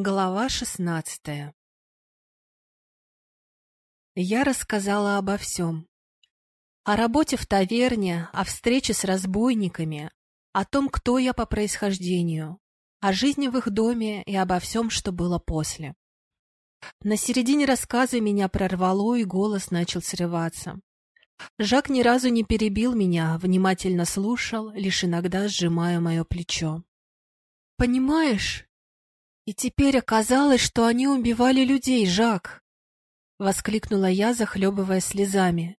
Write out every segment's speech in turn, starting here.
Глава шестнадцатая Я рассказала обо всем. О работе в таверне, о встрече с разбойниками, о том, кто я по происхождению, о жизни в их доме и обо всем, что было после. На середине рассказа меня прорвало, и голос начал срываться. Жак ни разу не перебил меня, внимательно слушал, лишь иногда сжимая мое плечо. «Понимаешь, и теперь оказалось, что они убивали людей, Жак!» — воскликнула я, захлебывая слезами.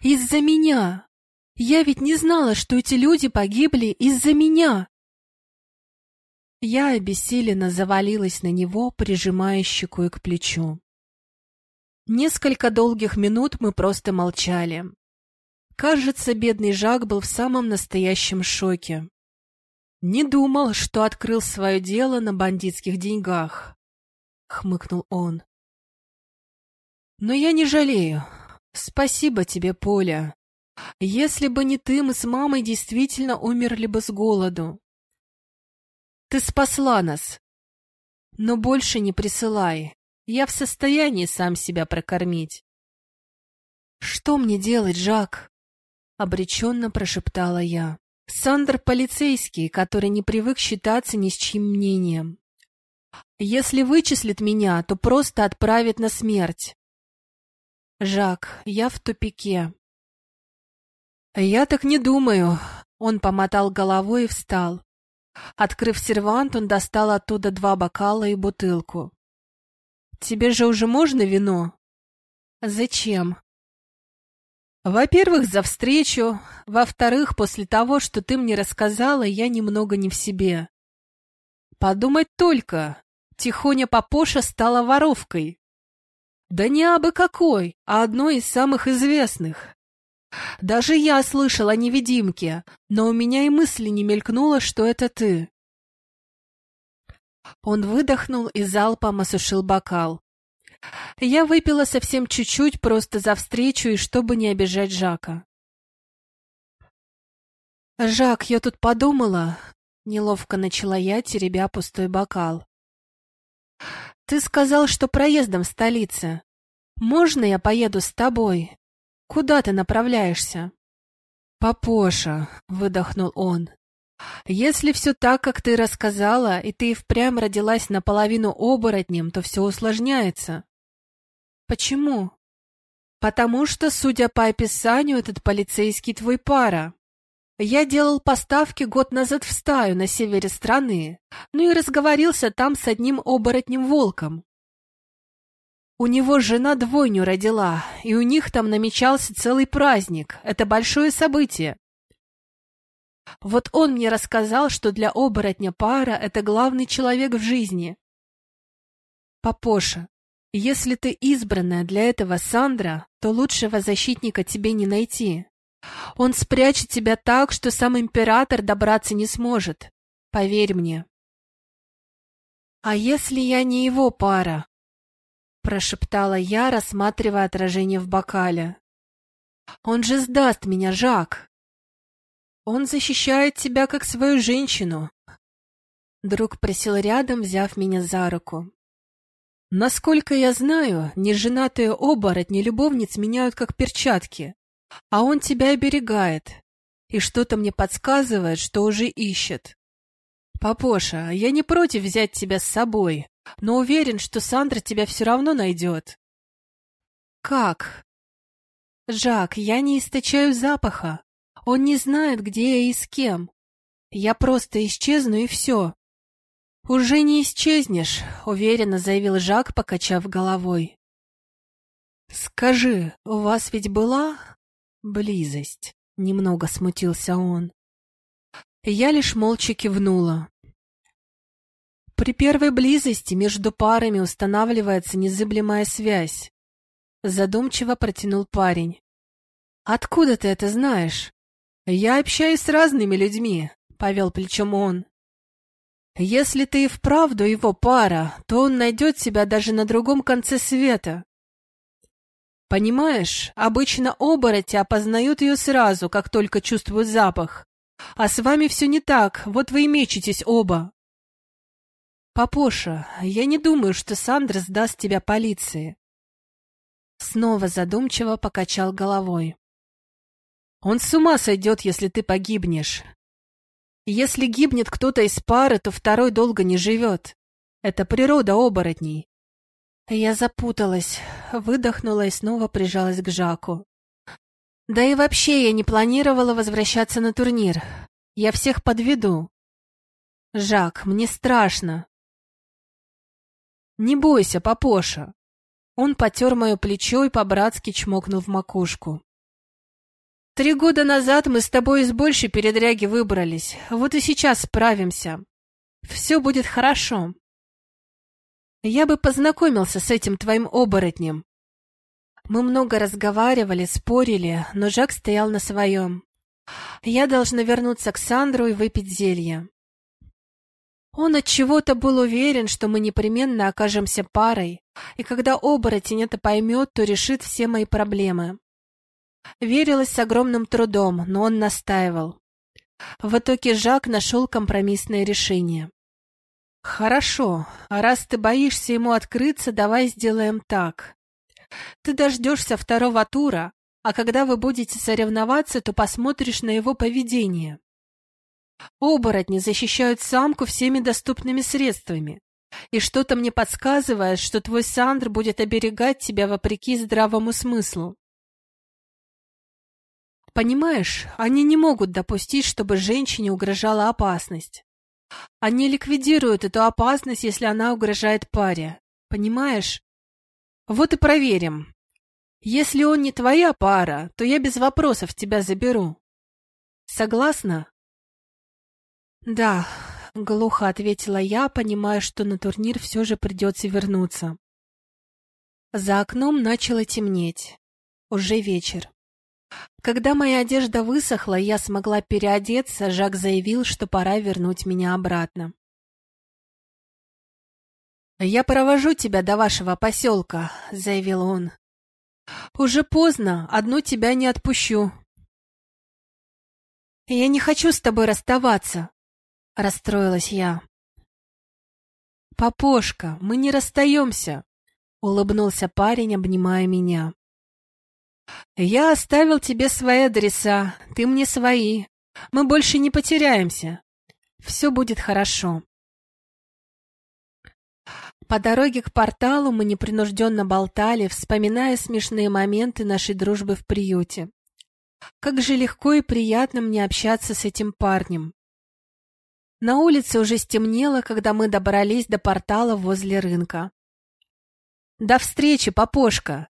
«Из-за меня! Я ведь не знала, что эти люди погибли из-за меня!» Я обессиленно завалилась на него, прижимая щекой к плечу. Несколько долгих минут мы просто молчали. Кажется, бедный Жак был в самом настоящем шоке. «Не думал, что открыл свое дело на бандитских деньгах», — хмыкнул он. «Но я не жалею. Спасибо тебе, Поля. Если бы не ты, мы с мамой действительно умерли бы с голоду. Ты спасла нас. Но больше не присылай. Я в состоянии сам себя прокормить». «Что мне делать, Жак?» — обреченно прошептала я. Сандер полицейский, который не привык считаться ни с чьим мнением. Если вычислит меня, то просто отправит на смерть. Жак, я в тупике. Я так не думаю. Он помотал головой и встал. Открыв сервант, он достал оттуда два бокала и бутылку. Тебе же уже можно вино? Зачем? Во-первых, за встречу. Во-вторых, после того, что ты мне рассказала, я немного не в себе. Подумать только, Тихоня Папоша стала воровкой. Да не абы какой, а одной из самых известных. Даже я слышал о невидимке, но у меня и мысли не мелькнуло, что это ты. Он выдохнул и залпом осушил бокал. Я выпила совсем чуть-чуть, просто за встречу и чтобы не обижать Жака. «Жак, я тут подумала...» — неловко начала я, теребя пустой бокал. «Ты сказал, что проездом в столице. Можно я поеду с тобой? Куда ты направляешься?» «Папоша», — выдохнул он, — «если все так, как ты рассказала, и ты впрямь родилась наполовину оборотнем, то все усложняется. Почему? Потому что, судя по описанию, этот полицейский твой пара. Я делал поставки год назад в стаю на севере страны, ну и разговорился там с одним оборотнем-волком. У него жена двойню родила, и у них там намечался целый праздник. Это большое событие. Вот он мне рассказал, что для оборотня пара — это главный человек в жизни. Папоша, если ты избранная для этого Сандра, то лучшего защитника тебе не найти. Он спрячет тебя так, что сам император добраться не сможет. Поверь мне. А если я не его пара? Прошептала я, рассматривая отражение в бокале. Он же сдаст меня, Жак. Он защищает тебя, как свою женщину. Друг присел рядом, взяв меня за руку. Насколько я знаю, неженатые оборотни любовниц меняют как перчатки, а он тебя оберегает, и что-то мне подсказывает, что уже ищет. Папоша, я не против взять тебя с собой, но уверен, что Сандра тебя все равно найдет. Как? Жак, я не источаю запаха. Он не знает, где я и с кем. Я просто исчезну и все. «Уже не исчезнешь», — уверенно заявил Жак, покачав головой. «Скажи, у вас ведь была близость?» — немного смутился он. Я лишь молча кивнула. При первой близости между парами устанавливается незыблемая связь. Задумчиво протянул парень. «Откуда ты это знаешь?» «Я общаюсь с разными людьми», — повел плечом он. Если ты и вправду его пара, то он найдет себя даже на другом конце света. Понимаешь, обычно обороти опознают ее сразу, как только чувствуют запах. А с вами все не так, вот вы и мечетесь оба. Папоша, я не думаю, что Сандра сдаст тебя полиции. Снова задумчиво покачал головой. Он с ума сойдет, если ты погибнешь. Если гибнет кто-то из пары, то второй долго не живет. Это природа оборотней. Я запуталась, выдохнула и снова прижалась к Жаку. Да и вообще я не планировала возвращаться на турнир. Я всех подведу. Жак, мне страшно. Не бойся, папоша. Он потер мое плечо и по-братски чмокнул в макушку. Три года назад мы с тобой из большей передряги выбрались. Вот и сейчас справимся. Все будет хорошо. Я бы познакомился с этим твоим оборотнем. Мы много разговаривали, спорили, но Жак стоял на своем. Я должна вернуться к Сандру и выпить зелье. Он от чего-то был уверен, что мы непременно окажемся парой, и когда оборотень это поймет, то решит все мои проблемы. Верилось с огромным трудом, но он настаивал. В итоге Жак нашел компромиссное решение. «Хорошо, а раз ты боишься ему открыться, давай сделаем так. Ты дождешься второго тура, а когда вы будете соревноваться, то посмотришь на его поведение. Оборотни защищают самку всеми доступными средствами, и что-то мне подсказывает, что твой Сандр будет оберегать тебя вопреки здравому смыслу. Понимаешь, они не могут допустить, чтобы женщине угрожала опасность. Они ликвидируют эту опасность, если она угрожает паре. Понимаешь? Вот и проверим. Если он не твоя пара, то я без вопросов тебя заберу. Согласна? Да, глухо ответила я, понимая, что на турнир все же придется вернуться. За окном начало темнеть. Уже вечер. Когда моя одежда высохла, я смогла переодеться, Жак заявил, что пора вернуть меня обратно. «Я провожу тебя до вашего поселка», — заявил он. «Уже поздно, одну тебя не отпущу». «Я не хочу с тобой расставаться», — расстроилась я. «Папошка, мы не расстаемся», — улыбнулся парень, обнимая меня. «Я оставил тебе свои адреса, ты мне свои. Мы больше не потеряемся. Все будет хорошо». По дороге к порталу мы непринужденно болтали, вспоминая смешные моменты нашей дружбы в приюте. Как же легко и приятно мне общаться с этим парнем. На улице уже стемнело, когда мы добрались до портала возле рынка. «До встречи, Попошка!»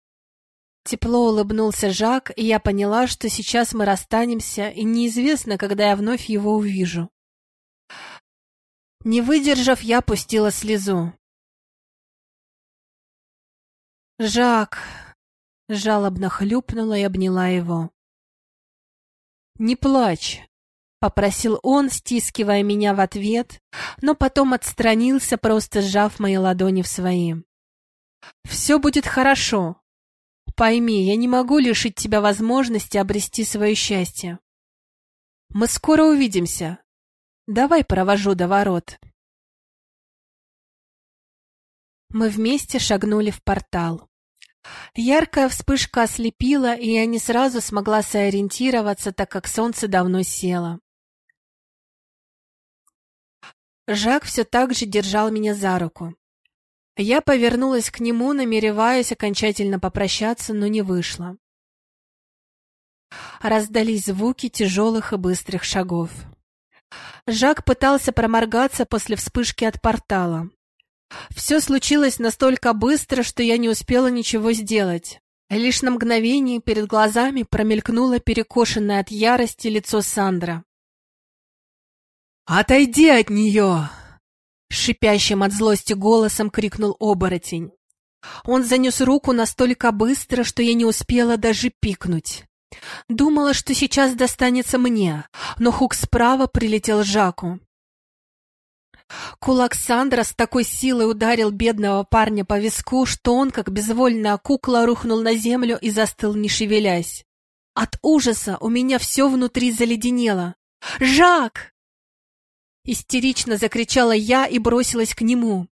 Тепло улыбнулся Жак, и я поняла, что сейчас мы расстанемся, и неизвестно, когда я вновь его увижу. Не выдержав, я пустила слезу. «Жак!» — жалобно хлюпнула и обняла его. «Не плачь!» — попросил он, стискивая меня в ответ, но потом отстранился, просто сжав мои ладони в свои. «Все будет хорошо!» Пойми, я не могу лишить тебя возможности обрести свое счастье. Мы скоро увидимся. Давай провожу до ворот. Мы вместе шагнули в портал. Яркая вспышка ослепила, и я не сразу смогла сориентироваться, так как солнце давно село. Жак все так же держал меня за руку. Я повернулась к нему, намереваясь окончательно попрощаться, но не вышло. Раздались звуки тяжелых и быстрых шагов. Жак пытался проморгаться после вспышки от портала. Все случилось настолько быстро, что я не успела ничего сделать. Лишь на мгновение перед глазами промелькнуло перекошенное от ярости лицо Сандра. «Отойди от нее!» Шипящим от злости голосом крикнул оборотень. Он занес руку настолько быстро, что я не успела даже пикнуть. Думала, что сейчас достанется мне, но хук справа прилетел Жаку. Кулак Сандра с такой силой ударил бедного парня по виску, что он, как безвольная кукла, рухнул на землю и застыл, не шевелясь. От ужаса у меня все внутри заледенело. «Жак!» Истерично закричала я и бросилась к нему.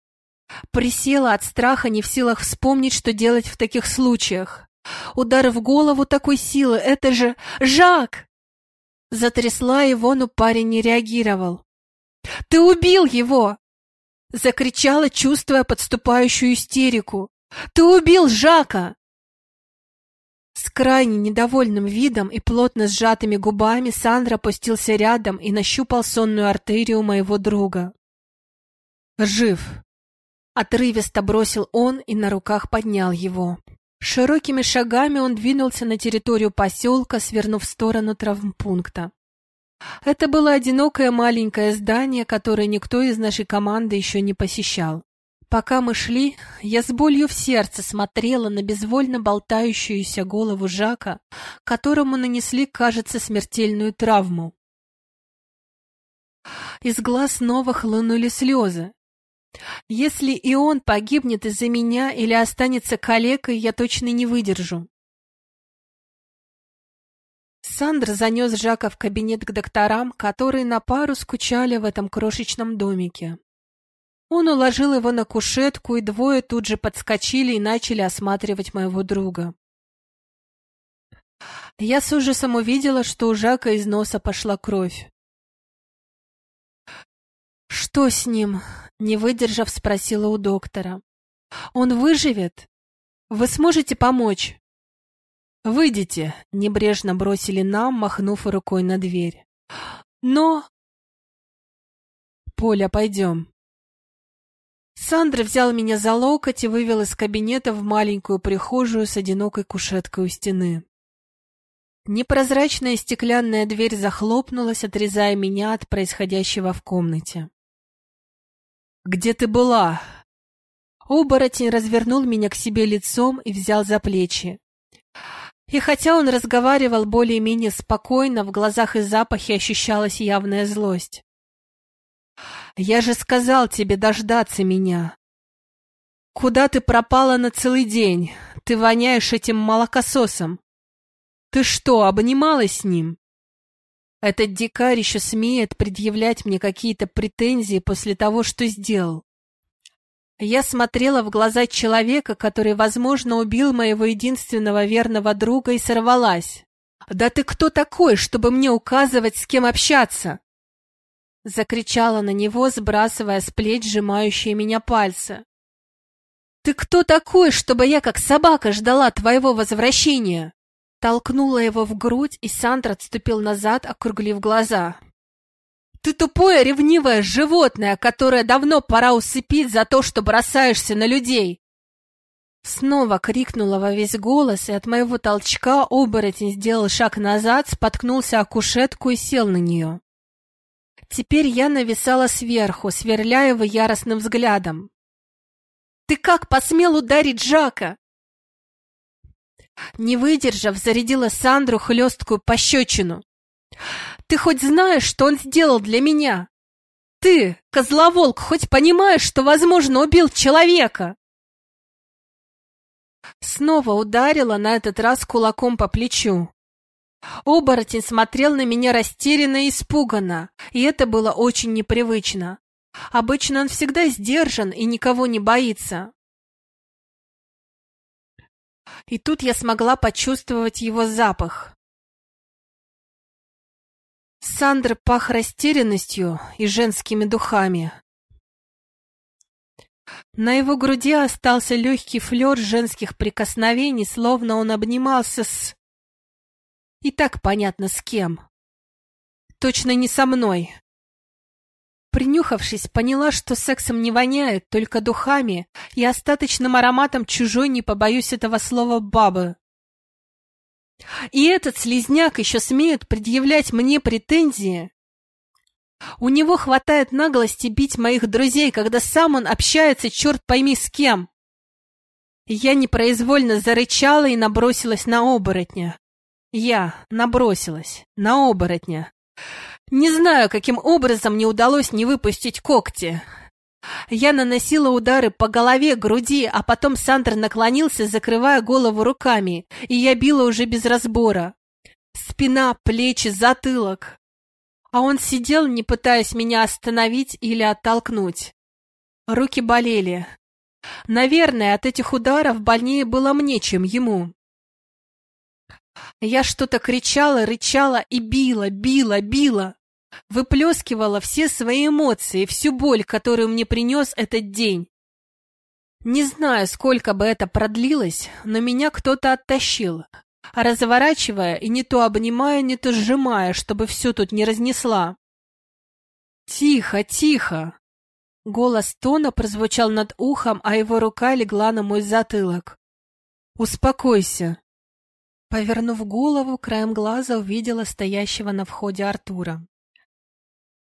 Присела от страха, не в силах вспомнить, что делать в таких случаях. Удар в голову такой силы — это же Жак! Затрясла его, но парень не реагировал. «Ты убил его!» Закричала, чувствуя подступающую истерику. «Ты убил Жака!» С крайне недовольным видом и плотно сжатыми губами Сандра опустился рядом и нащупал сонную артерию моего друга. «Жив!» Отрывисто бросил он и на руках поднял его. Широкими шагами он двинулся на территорию поселка, свернув в сторону травмпункта. Это было одинокое маленькое здание, которое никто из нашей команды еще не посещал. Пока мы шли, я с болью в сердце смотрела на безвольно болтающуюся голову Жака, которому нанесли, кажется, смертельную травму. Из глаз снова хлынули слезы. Если и он погибнет из-за меня или останется калекой, я точно не выдержу. Сандр занес Жака в кабинет к докторам, которые на пару скучали в этом крошечном домике. Он уложил его на кушетку, и двое тут же подскочили и начали осматривать моего друга. Я с ужасом увидела, что у Жака из носа пошла кровь. «Что с ним?» — не выдержав, спросила у доктора. «Он выживет? Вы сможете помочь?» «Выйдите!» — небрежно бросили нам, махнув рукой на дверь. «Но...» «Поля, пойдем!» Сандра взял меня за локоть и вывел из кабинета в маленькую прихожую с одинокой кушеткой у стены. Непрозрачная стеклянная дверь захлопнулась, отрезая меня от происходящего в комнате. «Где ты была?» Оборотень развернул меня к себе лицом и взял за плечи. И хотя он разговаривал более-менее спокойно, в глазах и запахе ощущалась явная злость. Я же сказал тебе дождаться меня. Куда ты пропала на целый день? Ты воняешь этим молокососом. Ты что, обнималась с ним? Этот дикарь еще смеет предъявлять мне какие-то претензии после того, что сделал. Я смотрела в глаза человека, который, возможно, убил моего единственного верного друга и сорвалась. «Да ты кто такой, чтобы мне указывать, с кем общаться?» Закричала на него, сбрасывая с плеч сжимающие меня пальцы. «Ты кто такой, чтобы я, как собака, ждала твоего возвращения?» Толкнула его в грудь, и Сандра отступил назад, округлив глаза. «Ты тупое ревнивое животное, которое давно пора усыпить за то, что бросаешься на людей!» Снова крикнула во весь голос, и от моего толчка оборотень сделал шаг назад, споткнулся о кушетку и сел на нее. Теперь я нависала сверху, сверляя его яростным взглядом. «Ты как посмел ударить Жака?» Не выдержав, зарядила Сандру хлесткую пощечину. «Ты хоть знаешь, что он сделал для меня? Ты, козловолк, хоть понимаешь, что, возможно, убил человека?» Снова ударила на этот раз кулаком по плечу. Оборотень смотрел на меня растерянно и испуганно, и это было очень непривычно. Обычно он всегда сдержан и никого не боится. И тут я смогла почувствовать его запах. Сандр пах растерянностью и женскими духами. На его груди остался легкий флер женских прикосновений, словно он обнимался с... И так понятно с кем. Точно не со мной. Принюхавшись, поняла, что сексом не воняет, только духами и остаточным ароматом чужой, не побоюсь этого слова, бабы. И этот слезняк еще смеет предъявлять мне претензии. У него хватает наглости бить моих друзей, когда сам он общается черт пойми с кем. Я непроизвольно зарычала и набросилась на оборотня. Я набросилась на оборотня. Не знаю, каким образом мне удалось не выпустить когти. Я наносила удары по голове, груди, а потом Сандер наклонился, закрывая голову руками, и я била уже без разбора. Спина, плечи, затылок. а он сидел, не пытаясь меня остановить или оттолкнуть. Руки болели. Наверное, от этих ударов больнее было мне, чем ему. Я что-то кричала, рычала и била, била, била. Выплескивала все свои эмоции, всю боль, которую мне принес этот день. Не знаю, сколько бы это продлилось, но меня кто-то оттащил, разворачивая и не то обнимая, не то сжимая, чтобы все тут не разнесла. «Тихо, тихо!» Голос Тона прозвучал над ухом, а его рука легла на мой затылок. «Успокойся!» Повернув голову, краем глаза увидела стоящего на входе Артура.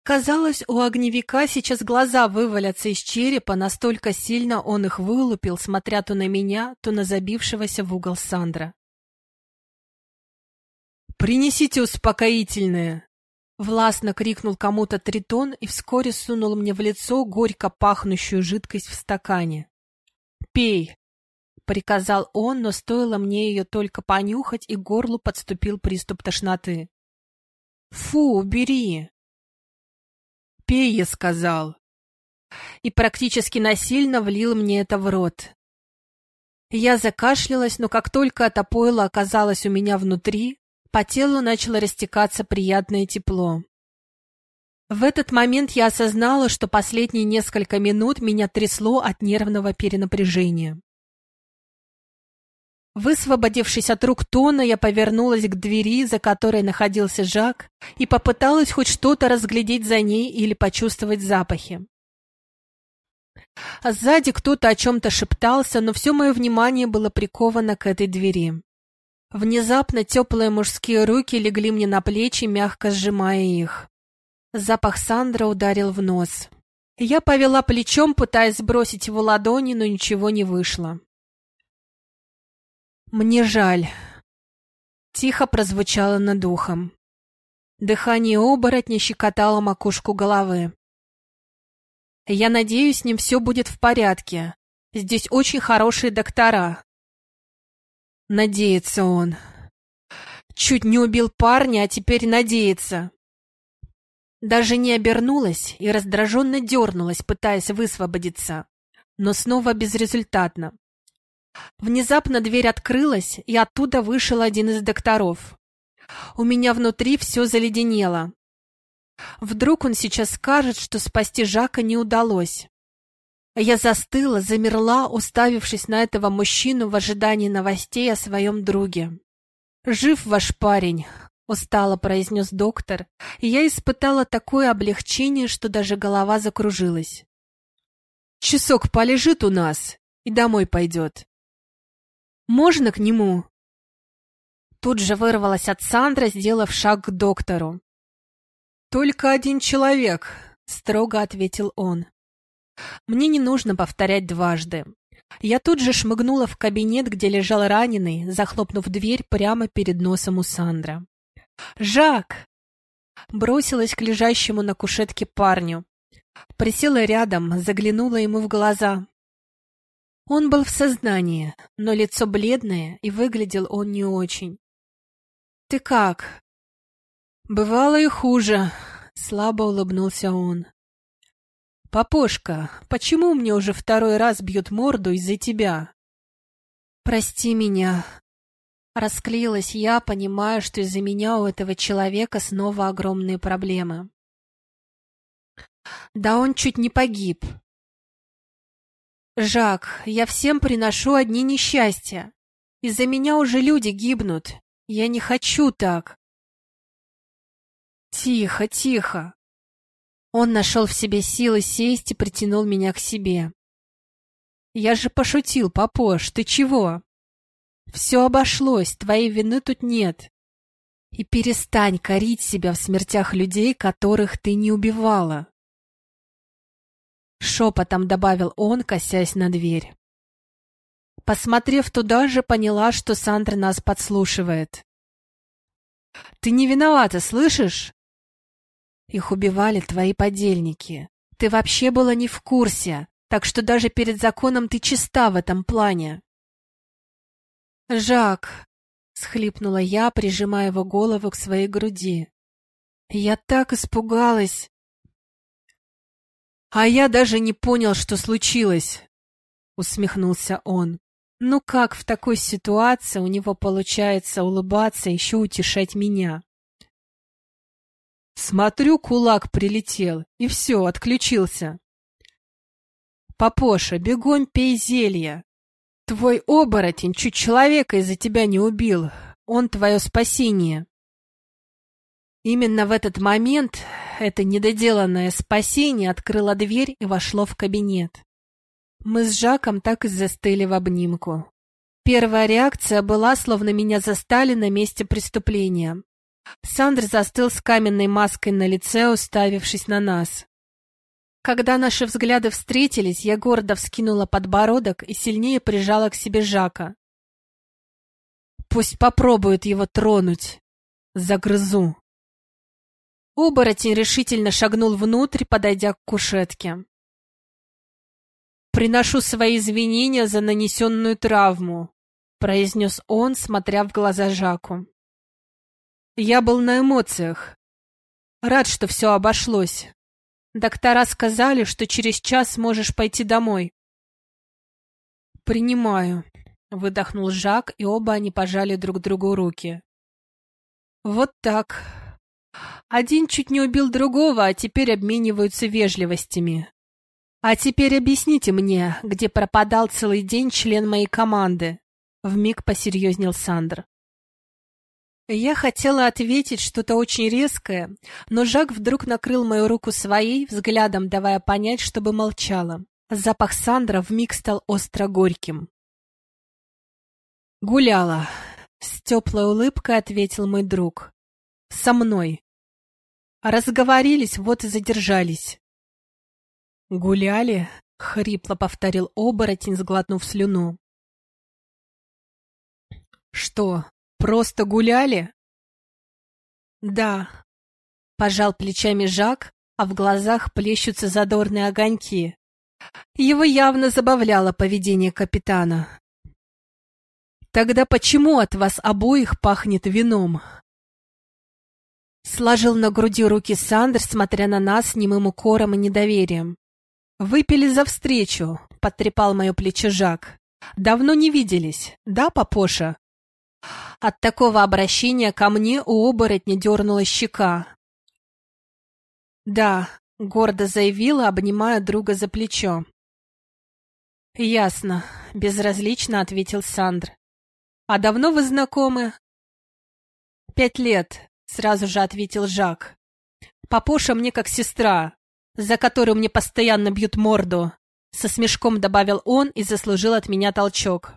Казалось, у огневика сейчас глаза вывалятся из черепа, настолько сильно он их вылупил, смотря то на меня, то на забившегося в угол Сандра. «Принесите успокоительное!» Властно крикнул кому-то тритон и вскоре сунул мне в лицо горько пахнущую жидкость в стакане. «Пей!» — приказал он, но стоило мне ее только понюхать, и горлу подступил приступ тошноты. «Фу, убери!» «Пей!» — я сказал. И практически насильно влил мне это в рот. Я закашлялась, но как только это пойло оказалось у меня внутри, по телу начало растекаться приятное тепло. В этот момент я осознала, что последние несколько минут меня трясло от нервного перенапряжения. Высвободившись от рук Тона, я повернулась к двери, за которой находился Жак, и попыталась хоть что-то разглядеть за ней или почувствовать запахи. А сзади кто-то о чем-то шептался, но все мое внимание было приковано к этой двери. Внезапно теплые мужские руки легли мне на плечи, мягко сжимая их. Запах Сандра ударил в нос. Я повела плечом, пытаясь сбросить его ладони, но ничего не вышло. «Мне жаль», — тихо прозвучало над ухом. Дыхание оборотня щекотало макушку головы. «Я надеюсь, с ним все будет в порядке. Здесь очень хорошие доктора. Надеется он. Чуть не убил парня, а теперь надеется. Даже не обернулась и раздраженно дернулась, пытаясь высвободиться, но снова безрезультатно. Внезапно дверь открылась, и оттуда вышел один из докторов. У меня внутри все заледенело. Вдруг он сейчас скажет, что спасти Жака не удалось. Я застыла, замерла, уставившись на этого мужчину в ожидании новостей о своем друге. «Жив ваш парень», — устало произнес доктор, и я испытала такое облегчение, что даже голова закружилась. «Часок полежит у нас и домой пойдет». «Можно к нему?» Тут же вырвалась от Сандра, сделав шаг к доктору. «Только один человек», — строго ответил он. Мне не нужно повторять дважды. Я тут же шмыгнула в кабинет, где лежал раненый, захлопнув дверь прямо перед носом у Сандра. «Жак!» Бросилась к лежащему на кушетке парню. Присела рядом, заглянула ему в глаза. Он был в сознании, но лицо бледное, и выглядел он не очень. «Ты как?» «Бывало и хуже», — слабо улыбнулся он. «Папошка, почему мне уже второй раз бьют морду из-за тебя?» «Прости меня». Расклеилась я, понимая, что из-за меня у этого человека снова огромные проблемы. Да он чуть не погиб. «Жак, я всем приношу одни несчастья. Из-за меня уже люди гибнут. Я не хочу так». «Тихо, тихо. Он нашел в себе силы сесть и притянул меня к себе. «Я же пошутил, папош, ты чего?» «Все обошлось, твоей вины тут нет. И перестань корить себя в смертях людей, которых ты не убивала». Шепотом добавил он, косясь на дверь. Посмотрев туда же, поняла, что Сандра нас подслушивает. «Ты не виновата, слышишь? Их убивали твои подельники. Ты вообще была не в курсе, так что даже перед законом ты чиста в этом плане. «Жак!» — схлипнула я, прижимая его голову к своей груди. Я так испугалась. А я даже не понял, что случилось, усмехнулся он. Ну как в такой ситуации у него получается улыбаться и еще утешать меня? Смотрю, кулак прилетел, и все, отключился. Папоша, бегом пей зелье. Твой оборотень чуть человека из-за тебя не убил. Он твое спасение. Именно в этот момент это недоделанное спасение открыло дверь и вошло в кабинет. Мы с Жаком так и застыли в обнимку. Первая реакция была, словно меня застали на месте преступления. Сандр застыл с каменной маской на лице, уставившись на нас. Когда наши взгляды встретились, я гордо вскинула подбородок и сильнее прижала к себе Жака. Пусть попробует его тронуть. Загрызу. Оборотень решительно шагнул внутрь, подойдя к кушетке. «Приношу свои извинения за нанесенную травму», — произнес он, смотря в глаза Жаку. «Я был на эмоциях. Рад, что все обошлось. Доктора сказали, что через час можешь пойти домой». «Принимаю», — выдохнул Жак, и оба они пожали друг другу руки. «Вот так», один чуть не убил другого, а теперь обмениваются вежливостями. А теперь объясните мне, где пропадал целый день член моей команды. Вмиг посерьезнел Сандр. Я хотела ответить что-то очень резкое, но Жак вдруг накрыл мою руку своей, взглядом давая понять, чтобы молчала. Запах Сандра вмиг стал остро горьким. «Гуляла», — с теплой улыбкой ответил мой друг. «Со мной». Разговорились, вот и задержались. «Гуляли?» — хрипло повторил оборотень, сглотнув слюну. «Что, просто гуляли?» «Да», — пожал плечами Жак, а в глазах плещутся задорные огоньки. Его явно забавляло поведение капитана. «Тогда почему от вас обоих пахнет вином?» Сложил на груди руки Сандер, смотря на нас с немым укором и недоверием. «Выпили за встречу», — подтрепал мое плечо Жак. «Давно не виделись, да, папоша?» От такого обращения ко мне у оборотня дернула щека. «Да», — гордо заявила, обнимая друга за плечо. «Ясно», — безразлично ответил Сандр. «А давно вы знакомы?» «Пять лет», Сразу же ответил Жак. Папоша мне как сестра, за которую мне постоянно бьют морду. Со смешком добавил он и заслужил от меня толчок.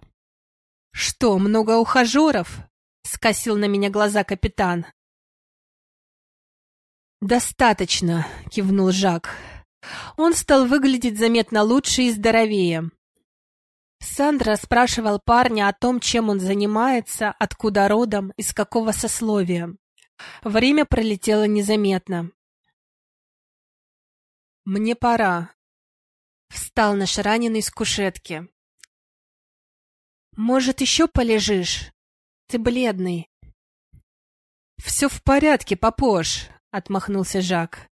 «Что, много ухажеров?» — скосил на меня глаза капитан. «Достаточно», — кивнул Жак. Он стал выглядеть заметно лучше и здоровее. Сандра спрашивал парня о том, чем он занимается, откуда родом, из какого сословия. Время пролетело незаметно. «Мне пора», — встал наш раненый с кушетки. «Может, еще полежишь? Ты бледный». «Все в порядке, папош», — отмахнулся Жак.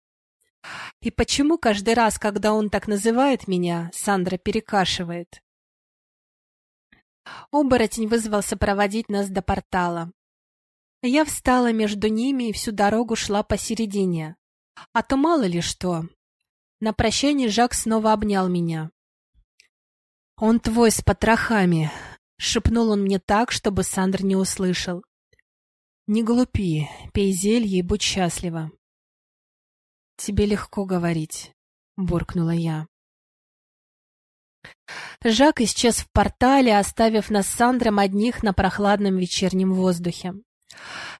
«И почему каждый раз, когда он так называет меня, Сандра перекашивает?» Оборотень вызвался проводить нас до портала. Я встала между ними и всю дорогу шла посередине. А то мало ли что. На прощание Жак снова обнял меня. «Он твой с потрохами», — шепнул он мне так, чтобы Сандр не услышал. «Не глупи, пей зелье и будь счастлива». «Тебе легко говорить», — буркнула я. Жак исчез в портале, оставив нас с Сандром одних на прохладном вечернем воздухе.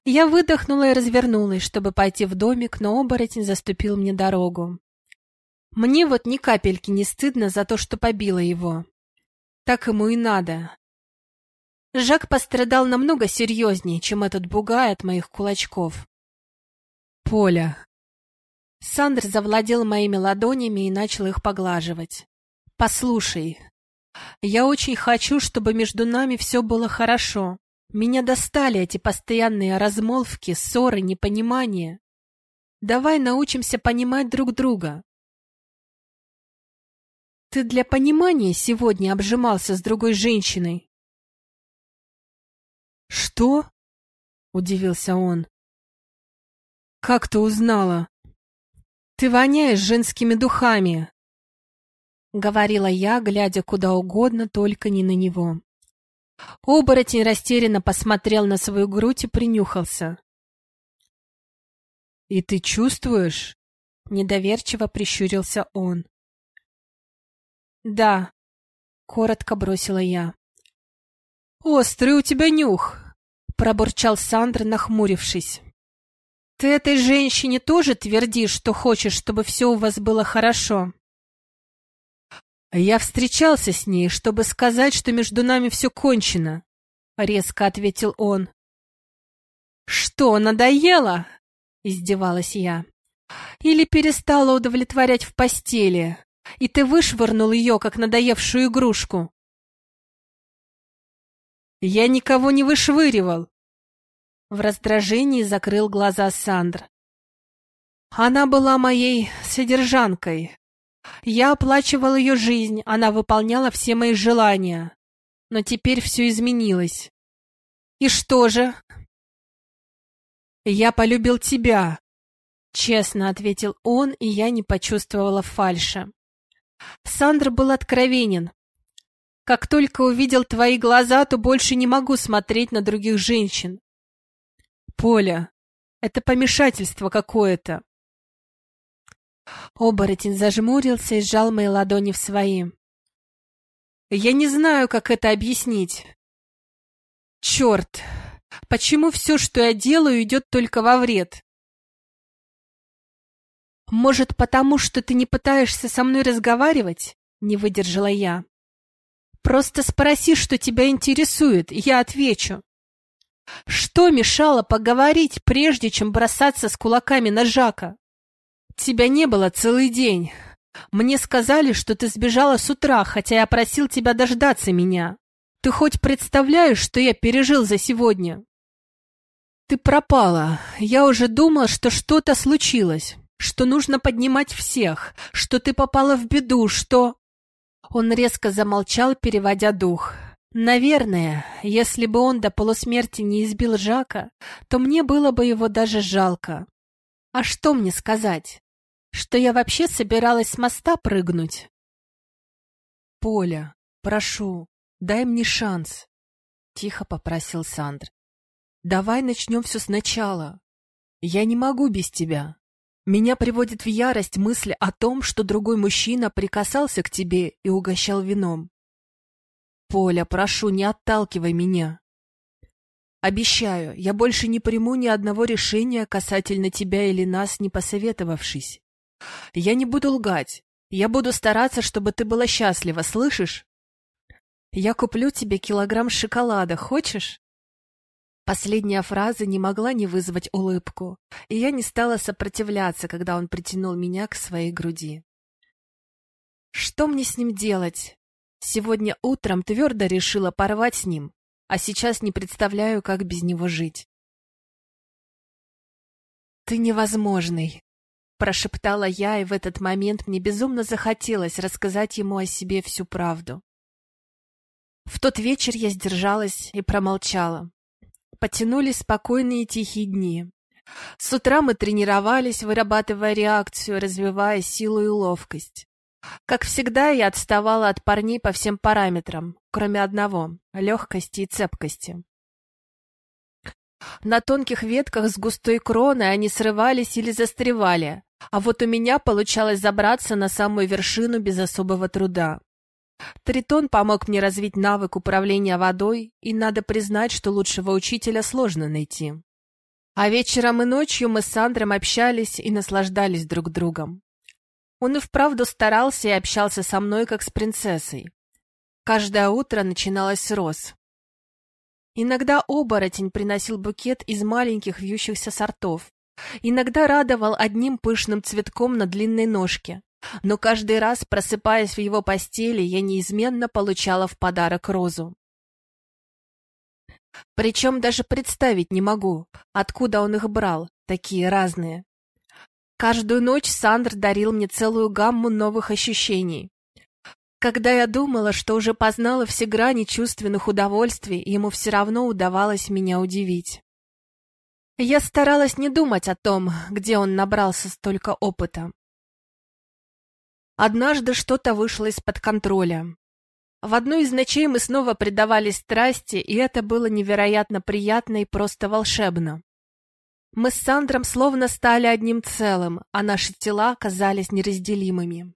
Я выдохнула и развернулась, чтобы пойти в домик, но оборотень заступил мне дорогу. Мне вот ни капельки не стыдно за то, что побила его. Так ему и надо. Жак пострадал намного серьезнее, чем этот бугай от моих кулачков. Поля. Сандр завладел моими ладонями и начал их поглаживать. «Послушай, я очень хочу, чтобы между нами все было хорошо. Меня достали эти постоянные размолвки, ссоры, непонимания. Давай научимся понимать друг друга. Ты для понимания сегодня обжимался с другой женщиной. Что? Удивился он. Как ты узнала? Ты воняешь женскими духами. Говорила я, глядя куда угодно, только не на него. Оборотень растерянно посмотрел на свою грудь и принюхался. «И ты чувствуешь?» — недоверчиво прищурился он. «Да», — коротко бросила я. «Острый у тебя нюх», — пробурчал Сандр, нахмурившись. «Ты этой женщине тоже твердишь, что хочешь, чтобы все у вас было хорошо?» «Я встречался с ней, чтобы сказать, что между нами все кончено», — резко ответил он. «Что, надоело?» — издевалась я. «Или перестала удовлетворять в постели, и ты вышвырнул ее, как надоевшую игрушку?» «Я никого не вышвыривал!» В раздражении закрыл глаза Сандр. «Она была моей содержанкой, я оплачивал ее жизнь, она выполняла все мои желания. Но теперь все изменилось. И что же? Я полюбил тебя, честно ответил он, и я не почувствовала фальши. Сандр был откровенен. Как только увидел твои глаза, то больше не могу смотреть на других женщин. Поля, это помешательство какое-то. Оборотень зажмурился и сжал мои ладони в свои. Я не знаю, как это объяснить. Черт! Почему все, что я делаю, идет только во вред? Может, потому что ты не пытаешься со мной разговаривать? Не выдержала я. Просто спроси, что тебя интересует, и я отвечу. Что мешало поговорить, прежде чем бросаться с кулаками на Жака? Тебя не было целый день. Мне сказали, что ты сбежала с утра, хотя я просил тебя дождаться меня. Ты хоть представляешь, что я пережил за сегодня? Ты пропала. Я уже думал, что что-то случилось, что нужно поднимать всех, что ты попала в беду, что... Он резко замолчал, переводя дух. Наверное, если бы он до полусмерти не избил Жака, то мне было бы его даже жалко. А что мне сказать? Что я вообще собиралась с моста прыгнуть? Поля, прошу, дай мне шанс, тихо попросил Сандр. Давай начнем все сначала. Я не могу без тебя. Меня приводит в ярость мысль о том, что другой мужчина прикасался к тебе и угощал вином. Поля, прошу, не отталкивай меня. Обещаю, я больше не приму ни одного решения касательно тебя или нас, не посоветовавшись. Я не буду лгать. Я буду стараться, чтобы ты была счастлива, слышишь? Я куплю тебе килограмм шоколада, хочешь? Последняя фраза не могла не вызвать улыбку, и я не стала сопротивляться, когда он притянул меня к своей груди. Что мне с ним делать? Сегодня утром твердо решила порвать с ним, а сейчас не представляю, как без него жить. «Ты невозможный», — прошептала я, и в этот момент мне безумно захотелось рассказать ему о себе всю правду. В тот вечер я сдержалась и промолчала. Потянулись спокойные тихие дни. С утра мы тренировались, вырабатывая реакцию, развивая силу и ловкость. Как всегда, я отставала от парней по всем параметрам, кроме одного — легкости и цепкости. На тонких ветках с густой кроной они срывались или застревали, а вот у меня получалось забраться на самую вершину без особого труда. Тритон помог мне развить навык управления водой, и надо признать, что лучшего учителя сложно найти. А вечером и ночью мы с Сандром общались и наслаждались друг другом. Он и вправду старался и общался со мной, как с принцессой. Каждое утро начиналось с роз. Иногда оборотень приносил букет из маленьких вьющихся сортов. Иногда радовал одним пышным цветком на длинной ножке. Но каждый раз, просыпаясь в его постели, я неизменно получала в подарок розу. Причем даже представить не могу, откуда он их брал, такие разные. Каждую ночь Сандр дарил мне целую гамму новых ощущений. Когда я думала, что уже познала все грани чувственных удовольствий, ему все равно удавалось меня удивить. Я старалась не думать о том, где он набрался столько опыта. Однажды что-то вышло из-под контроля. В одну из ночей мы снова предавались страсти, и это было невероятно приятно и просто волшебно. Мы с Сандром словно стали одним целым, а наши тела казались неразделимыми.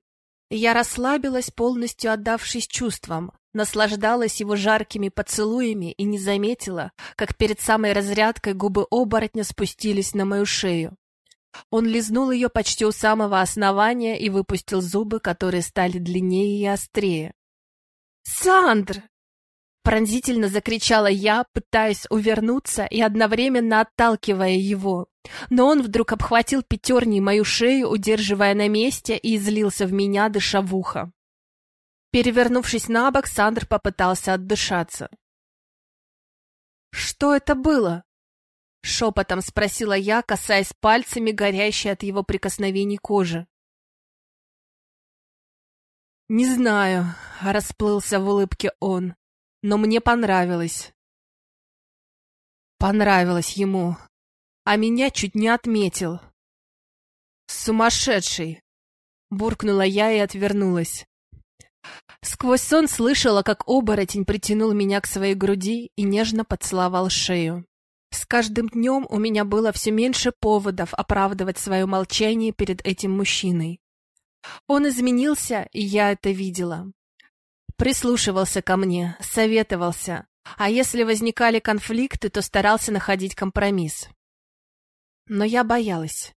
Я расслабилась, полностью отдавшись чувствам, наслаждалась его жаркими поцелуями и не заметила, как перед самой разрядкой губы оборотня спустились на мою шею. Он лизнул ее почти у самого основания и выпустил зубы, которые стали длиннее и острее. «Сандр!» Пронзительно закричала я, пытаясь увернуться и одновременно отталкивая его. Но он вдруг обхватил пятерней мою шею, удерживая на месте, и излился в меня, дыша в ухо. Перевернувшись на бок, Сандр попытался отдышаться. «Что это было?» — шепотом спросила я, касаясь пальцами горящей от его прикосновений кожи. «Не знаю», — расплылся в улыбке он но мне понравилось. Понравилось ему, а меня чуть не отметил. «Сумасшедший!» — буркнула я и отвернулась. Сквозь сон слышала, как оборотень притянул меня к своей груди и нежно поцеловал шею. С каждым днем у меня было все меньше поводов оправдывать свое молчание перед этим мужчиной. Он изменился, и я это видела. Прислушивался ко мне, советовался, а если возникали конфликты, то старался находить компромисс. Но я боялась.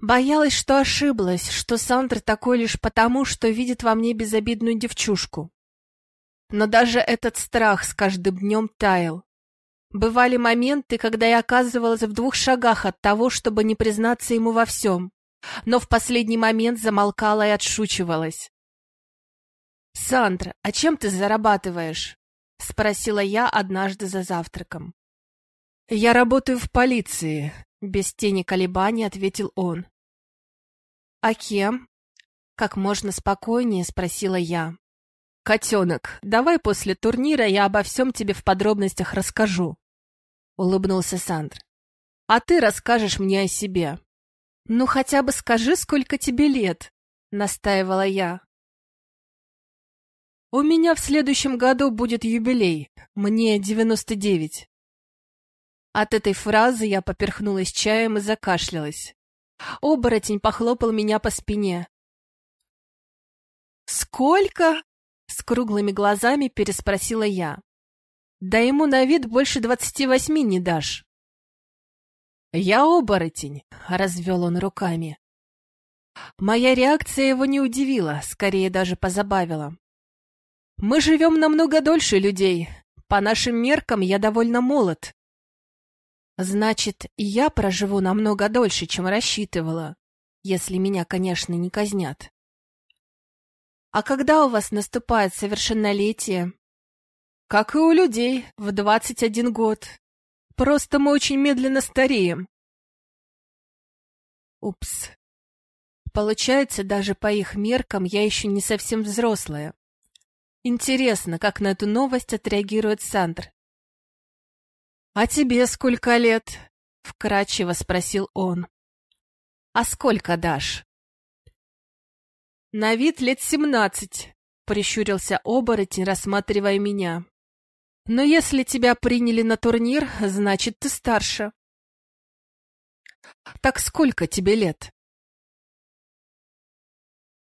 Боялась, что ошиблась, что Сандр такой лишь потому, что видит во мне безобидную девчушку. Но даже этот страх с каждым днем таял. Бывали моменты, когда я оказывалась в двух шагах от того, чтобы не признаться ему во всем, но в последний момент замолкала и отшучивалась. «Сандра, а чем ты зарабатываешь?» — спросила я однажды за завтраком. «Я работаю в полиции», — без тени колебаний ответил он. «А кем?» — как можно спокойнее спросила я. «Котенок, давай после турнира я обо всем тебе в подробностях расскажу», — улыбнулся Сандр. «А ты расскажешь мне о себе». «Ну, хотя бы скажи, сколько тебе лет», — настаивала я. У меня в следующем году будет юбилей. Мне девяносто девять. От этой фразы я поперхнулась чаем и закашлялась. Оборотень похлопал меня по спине. «Сколько?» — с круглыми глазами переспросила я. «Да ему на вид больше двадцати восьми не дашь». «Я оборотень», — развел он руками. Моя реакция его не удивила, скорее даже позабавила. Мы живем намного дольше людей. По нашим меркам я довольно молод. Значит, и я проживу намного дольше, чем рассчитывала, если меня, конечно, не казнят. А когда у вас наступает совершеннолетие? Как и у людей, в 21 год. Просто мы очень медленно стареем. Упс. Получается, даже по их меркам я еще не совсем взрослая. Интересно, как на эту новость отреагирует Сандр. «А тебе сколько лет?» — вкратчиво спросил он. «А сколько дашь?» «На вид лет семнадцать», — прищурился оборотень, рассматривая меня. «Но если тебя приняли на турнир, значит, ты старше». «Так сколько тебе лет?»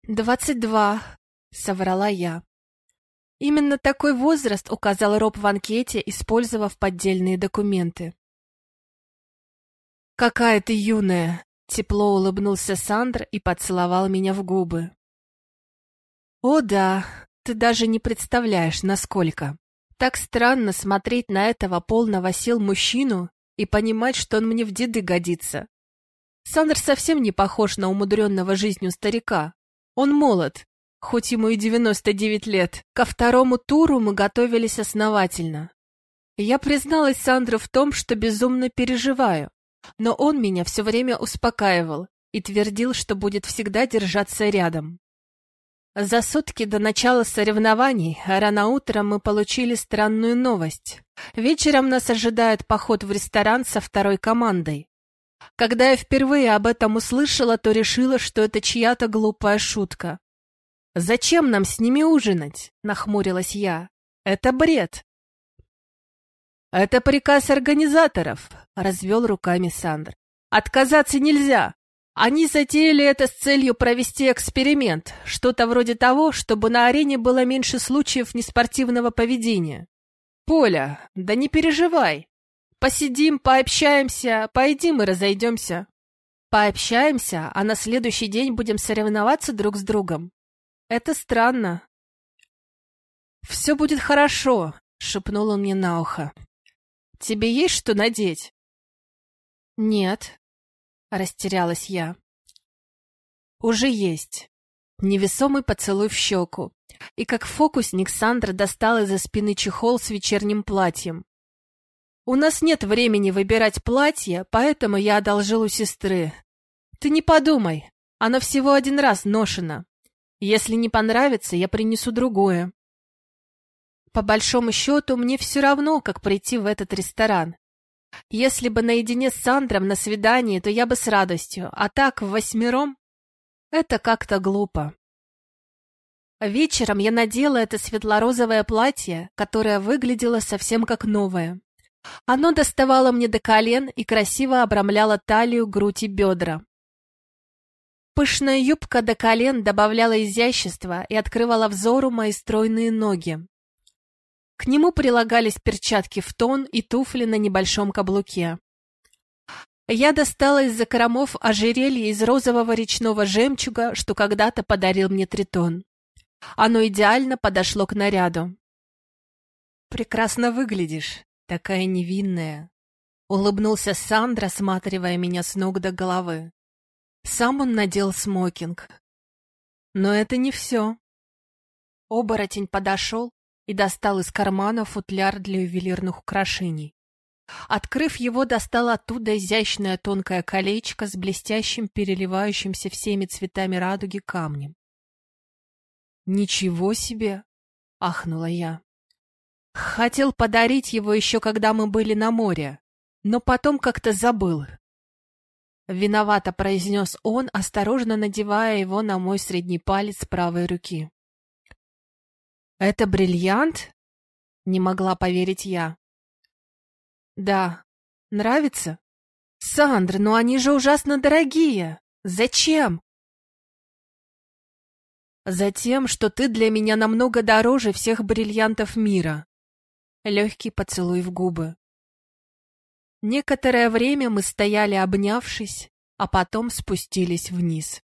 «Двадцать два», — соврала я. Именно такой возраст указал Роб в анкете, использовав поддельные документы. «Какая ты юная!» — тепло улыбнулся Сандр и поцеловал меня в губы. «О да, ты даже не представляешь, насколько. Так странно смотреть на этого полного сил мужчину и понимать, что он мне в деды годится. Сандр совсем не похож на умудренного жизнью старика. Он молод, хоть ему и 99 лет. Ко второму туру мы готовились основательно. Я призналась Сандру в том, что безумно переживаю, но он меня все время успокаивал и твердил, что будет всегда держаться рядом. За сутки до начала соревнований, рано утром мы получили странную новость. Вечером нас ожидает поход в ресторан со второй командой. Когда я впервые об этом услышала, то решила, что это чья-то глупая шутка. «Зачем нам с ними ужинать?» — нахмурилась я. «Это бред!» «Это приказ организаторов», — развел руками Сандр. «Отказаться нельзя. Они затеяли это с целью провести эксперимент, что-то вроде того, чтобы на арене было меньше случаев неспортивного поведения. Поля, да не переживай. Посидим, пообщаемся, поедим и разойдемся. Пообщаемся, а на следующий день будем соревноваться друг с другом. Это странно. «Все будет хорошо», — шепнул он мне на ухо. «Тебе есть что надеть?» «Нет», Растерялась я. Уже есть. Невесомый поцелуй в щеку. И как фокусник Сандра достал из-за спины чехол с вечерним платьем. У нас нет времени выбирать платье, поэтому я одолжил у сестры. Ты не подумай, оно всего один раз ношено. Если не понравится, я принесу другое. По большому счету, мне все равно, как прийти в этот ресторан. Если бы наедине с Сандром на свидании, то я бы с радостью, а так в восьмером — это как-то глупо. Вечером я надела это светло-розовое платье, которое выглядело совсем как новое. Оно доставало мне до колен и красиво обрамляло талию, грудь и бедра. Пышная юбка до колен добавляла изящества и открывала взору мои стройные ноги. К нему прилагались перчатки в тон и туфли на небольшом каблуке. Я достала из закромов ожерелье из розового речного жемчуга, что когда-то подарил мне Тритон. Оно идеально подошло к наряду. «Прекрасно выглядишь, такая невинная», — улыбнулся Сандра, осматривая меня с ног до головы. Сам он надел смокинг. Но это не все. Оборотень подошел и достал из кармана футляр для ювелирных украшений. Открыв его, достал оттуда изящное тонкое колечко с блестящим, переливающимся всеми цветами радуги камнем. «Ничего себе!» — ахнула я. Хотел подарить его еще когда мы были на море, но потом как-то забыл. Виновато произнес он, осторожно надевая его на мой средний палец правой руки. «Это бриллиант?» — не могла поверить я. «Да. Нравится?» «Сандра, но они же ужасно дорогие! Зачем?» «Затем, что ты для меня намного дороже всех бриллиантов мира». Легкий поцелуй в губы. Некоторое время мы стояли обнявшись, а потом спустились вниз.